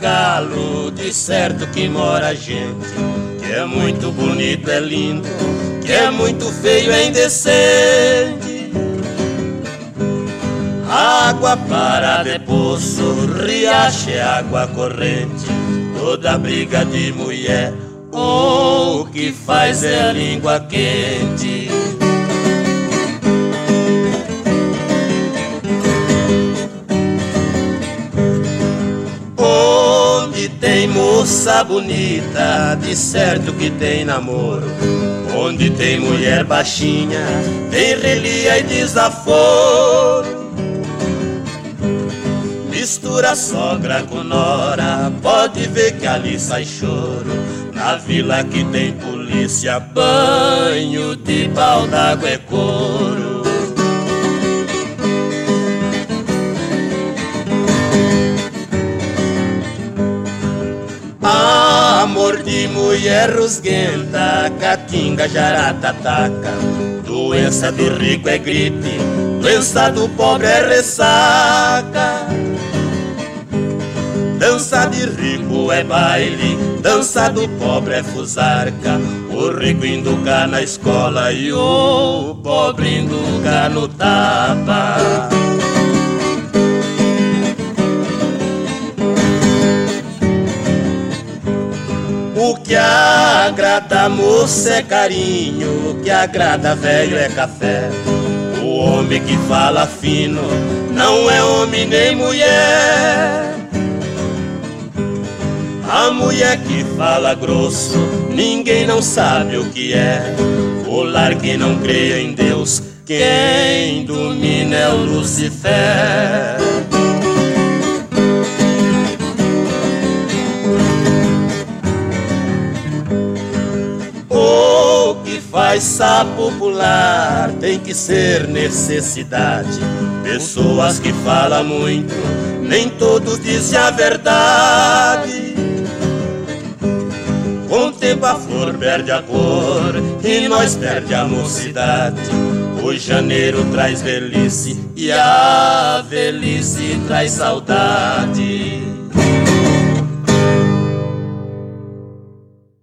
galo, de certo que mora gente. Que é muito bonito, é lindo, que é muito feio, é indecente. Água para de poço, riacho é água corrente. Toda briga de mulher, o oh, que faz é língua quente. Tem moça bonita, de certo que tem namoro. Onde tem mulher baixinha, tem relia e desaforo. Mistura sogra com nora, pode ver que ali sai choro. Na vila que tem polícia, banho de pau d'água é couro. Amor de mulher rusguenta, catinga, jaratataca. Doença do rico é gripe, doença do pobre é ressaca. Dança de rico é baile, dança do pobre é fusarca. O rico induca na escola e o pobre induca no tapa. O que agrada moça é carinho, o que agrada velho é café. O homem que fala fino não é homem nem mulher. A mulher que fala grosso, ninguém não sabe o que é. O lar que não crê em Deus, quem domina é o Lucifer. Massa popular tem que ser necessidade. Pessoas que falam muito, nem todos dizem a verdade. Com o tempo a flor perde a cor e nós perde a mocidade. O janeiro traz velhice e a velhice traz saudade.